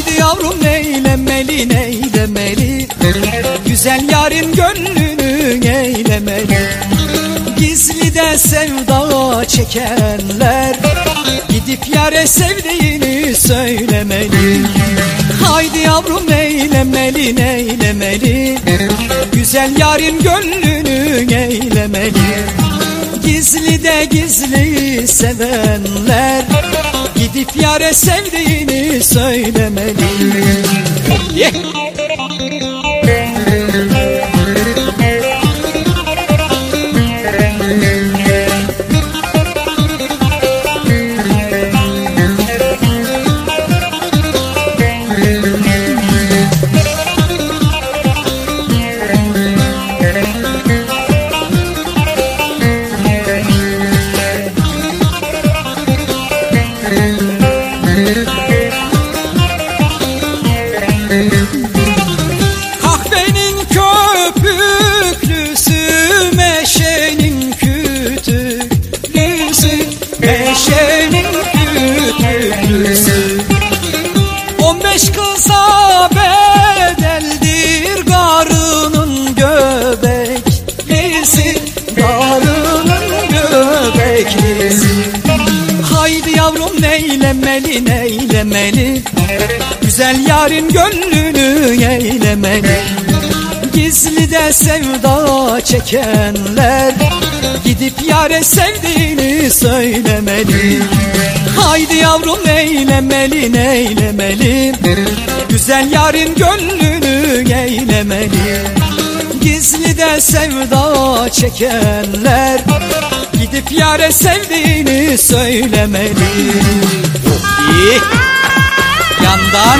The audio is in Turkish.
Haydi yavrum neylemeli neylemeli Güzel yarın gönlünü eylemeli Gizli de sevda çekenler Gidip yare sevdiğini söylemeli. Haydi yavrum neylemeli neylemeli? Güzel yarın gönlünü eylemeli Gizli de gizli sevenler Gidip yare sevdiğini söylemeli yeah. Kahvenin köpüklüsü Meşenin kütüklüsü Meşenin kütüklüsü On beş kıza yavrum neylemeli? Güzel yarın gönlünü eylemeli. Gizli de sevda çekenler Gidip yare sevdiğini söylemeli. Haydi yavrum neylemeli neylemeli? Güzel yarın gönlünü eylemeli. Gizli de sevda çekenler Gidip yare sevdiğini söylemeli İyi. Yandan